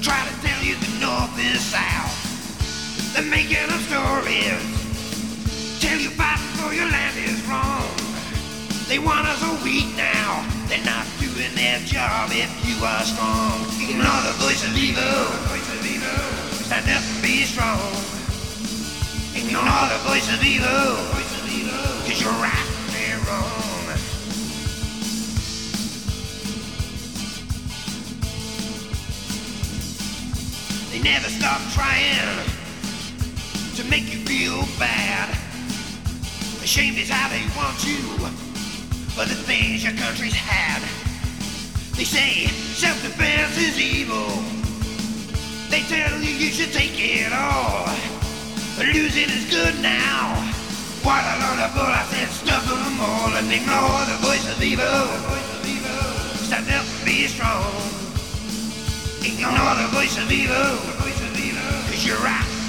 try to tell you the north is south. They're making up stories. Tell you fighting for your land is wrong. They want us all weak now. They're not doing their job if you are strong. Ignore the voice of evil. Stand up and be strong. Ignore the voice of evil. Cause you're right, They never stop trying to make you feel bad. Ashamed is how they want you for the things your country's had. They say self-defense is evil. They tell you you should take it all. But losing is good now. What a load of bull, I said stuff them all and ignore the voice of evil. Stand up be strong. Ignore the voice of evil. Cause you're right,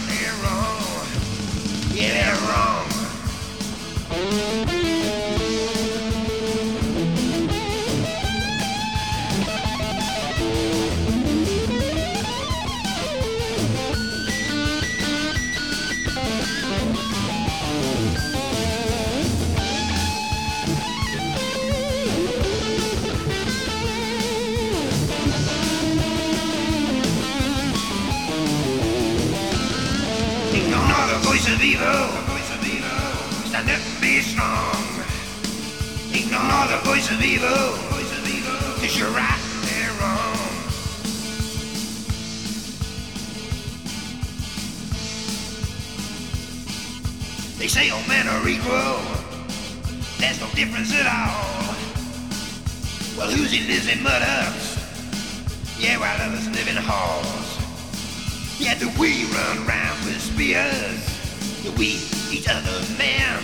Ignore the voice of evil. Stand up be strong. Ignore the voice of evil. Cause you're right, they're wrong. They say all men are equal. There's no difference at all. Well, who's in lives in mud huts? Yeah, while others live in halls. Run around with spears? We eat other men?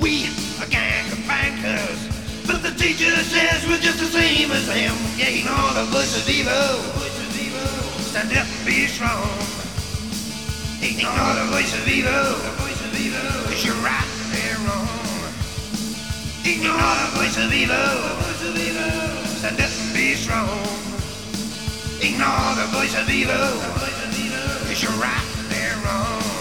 We a gang of bankers. But the teacher says we're just the same as them. Yeah, ignore the voice of evil. Stand up and be strong. Ignore the voice of evil. Cause you're right, and they're wrong. Ignore the voice of evil. Stand up and be strong. Ignore the voice of evil. Cause you're right, they're wrong. Oh.